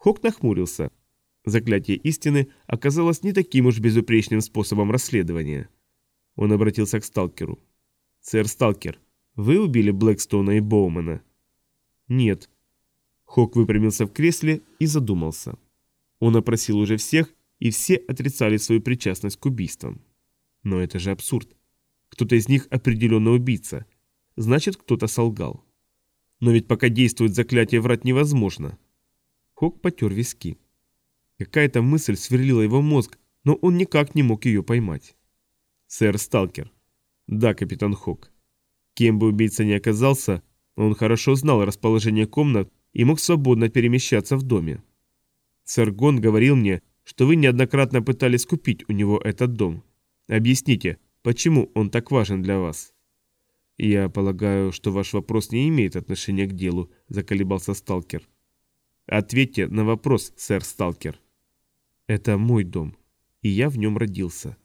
Хок нахмурился. Заклятие истины оказалось не таким уж безупречным способом расследования. Он обратился к сталкеру. «Сэр Сталкер, вы убили Блэкстоуна и Боумана?» «Нет». Хок выпрямился в кресле и задумался. Он опросил уже всех, и все отрицали свою причастность к убийствам. Но это же абсурд. Кто-то из них определенно убийца. Значит, кто-то солгал. Но ведь пока действует заклятие, врать невозможно. Хок потер виски. Какая-то мысль сверлила его мозг, но он никак не мог ее поймать. «Сэр Сталкер». «Да, капитан Хок». Кем бы убийца ни оказался, он хорошо знал расположение комнат и мог свободно перемещаться в доме. Сэр Гон говорил мне, что вы неоднократно пытались купить у него этот дом. Объясните, почему он так важен для вас?» «Я полагаю, что ваш вопрос не имеет отношения к делу», – заколебался сталкер. «Ответьте на вопрос, сэр сталкер». «Это мой дом, и я в нем родился».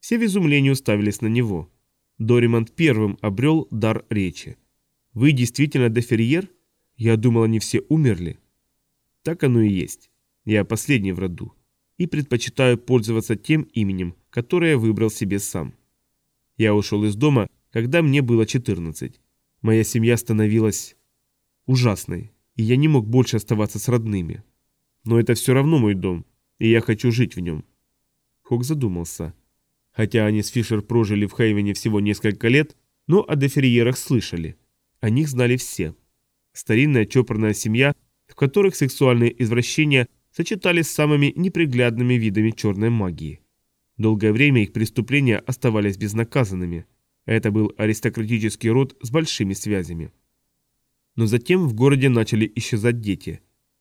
Все в изумлении уставились на него. Доримонт первым обрел дар речи. «Вы действительно деферьер? Я думал, они все умерли». «Так оно и есть. Я последний в роду и предпочитаю пользоваться тем именем, которое выбрал себе сам. Я ушел из дома, когда мне было 14. Моя семья становилась ужасной, и я не мог больше оставаться с родными. Но это все равно мой дом, и я хочу жить в нем. Хок задумался. Хотя они с Фишер прожили в Хейвене всего несколько лет, но о деферьерах слышали. О них знали все. Старинная чопорная семья, в которых сексуальные извращения сочетались с самыми неприглядными видами черной магии. Долгое время их преступления оставались безнаказанными. Это был аристократический род с большими связями. Но затем в городе начали исчезать дети.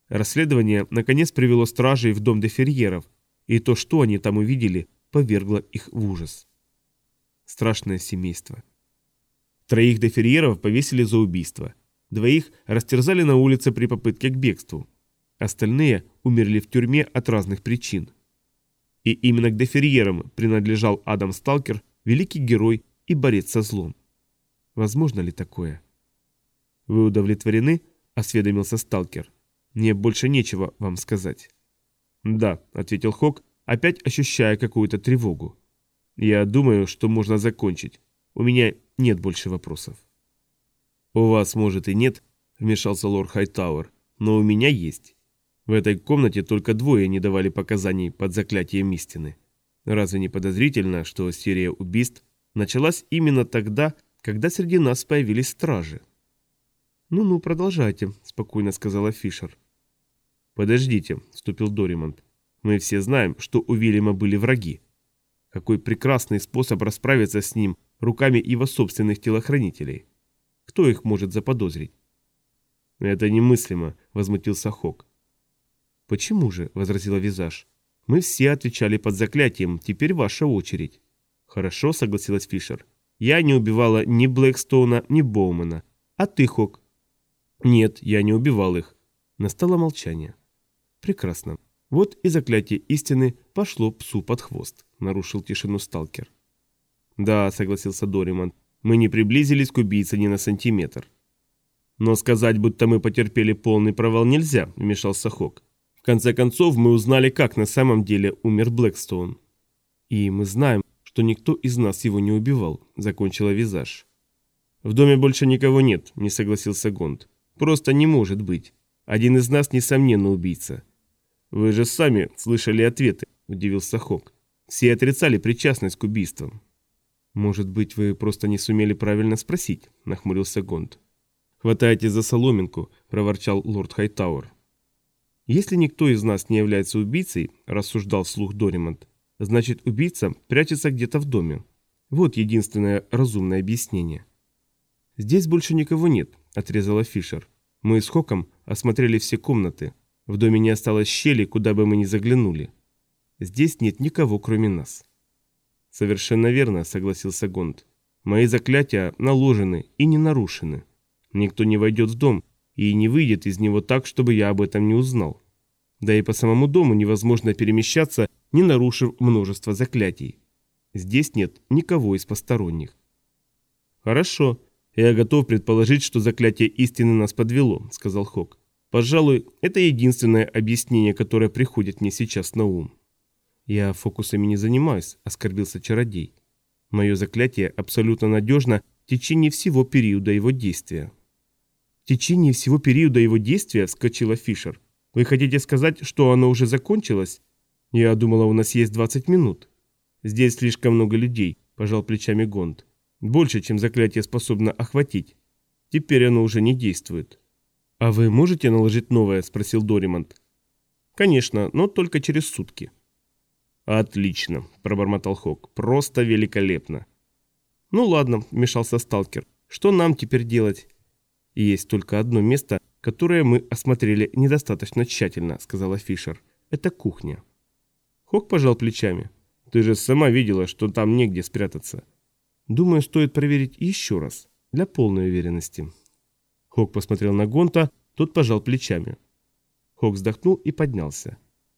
Расследование наконец привело стражей в дом деферьеров, и то, что они там увидели, повергло их в ужас. Страшное семейство. Троих деферьеров повесили за убийство. Двоих растерзали на улице при попытке к бегству. Остальные умерли в тюрьме от разных причин. И именно к деферьерам принадлежал Адам Сталкер, великий герой и борец со злом. Возможно ли такое? «Вы удовлетворены?» – осведомился Сталкер. «Мне больше нечего вам сказать». «Да», – ответил Хок, опять ощущая какую-то тревогу. «Я думаю, что можно закончить. У меня нет больше вопросов». «У вас, может, и нет», – вмешался лорд Хайтауэр, – «но у меня есть». В этой комнате только двое не давали показаний под заклятием истины. Разве не подозрительно, что серия убийств началась именно тогда, когда среди нас появились стражи? «Ну-ну, продолжайте», — спокойно сказала Фишер. «Подождите», — вступил Доримонт. «Мы все знаем, что у Вильяма были враги. Какой прекрасный способ расправиться с ним руками его собственных телохранителей. Кто их может заподозрить?» «Это немыслимо», — возмутился Хок. «Почему же?» – возразила Визаж. «Мы все отвечали под заклятием, теперь ваша очередь». «Хорошо», – согласилась Фишер. «Я не убивала ни Блэкстоуна, ни Боумана. А ты, Хок?» «Нет, я не убивал их». Настало молчание. «Прекрасно. Вот и заклятие истины пошло псу под хвост», – нарушил тишину сталкер. «Да», – согласился Дориман, – «мы не приблизились к убийце ни на сантиметр». «Но сказать, будто мы потерпели полный провал, нельзя», – вмешался Хок конце концов, мы узнали, как на самом деле умер Блэкстоун. И мы знаем, что никто из нас его не убивал, закончила Визаж. В доме больше никого нет, не согласился Гонд. Просто не может быть. Один из нас, несомненно, убийца. Вы же сами слышали ответы, удивился Хок. Все отрицали причастность к убийствам. Может быть, вы просто не сумели правильно спросить, нахмурился Гонд. Хватайте за соломинку, проворчал лорд Хайтауэр. Если никто из нас не является убийцей, рассуждал вслух Доримонт, значит убийца прячется где-то в доме. Вот единственное разумное объяснение. Здесь больше никого нет, отрезала Фишер. Мы с Хоком осмотрели все комнаты. В доме не осталось щели, куда бы мы ни заглянули. Здесь нет никого, кроме нас. Совершенно верно, согласился Гонд. Мои заклятия наложены и не нарушены. Никто не войдет в дом, и не выйдет из него так, чтобы я об этом не узнал. Да и по самому дому невозможно перемещаться, не нарушив множество заклятий. Здесь нет никого из посторонних. Хорошо, я готов предположить, что заклятие истины нас подвело, сказал Хок. Пожалуй, это единственное объяснение, которое приходит мне сейчас на ум. «Я фокусами не занимаюсь», — оскорбился чародей. «Мое заклятие абсолютно надежно в течение всего периода его действия». «В течение всего периода его действия?» — вскочила Фишер. «Вы хотите сказать, что оно уже закончилось?» «Я думала, у нас есть 20 минут». «Здесь слишком много людей», — пожал плечами Гонд. «Больше, чем заклятие способно охватить. Теперь оно уже не действует». «А вы можете наложить новое?» – спросил Доримонт. «Конечно, но только через сутки». «Отлично», – пробормотал Хок. «Просто великолепно». «Ну ладно», – вмешался сталкер. «Что нам теперь делать?» «Есть только одно место, которое мы осмотрели недостаточно тщательно», – сказала Фишер. «Это кухня». Хок пожал плечами. «Ты же сама видела, что там негде спрятаться». «Думаю, стоит проверить еще раз, для полной уверенности». Хок посмотрел на Гонта, тот пожал плечами. Хок вздохнул и поднялся.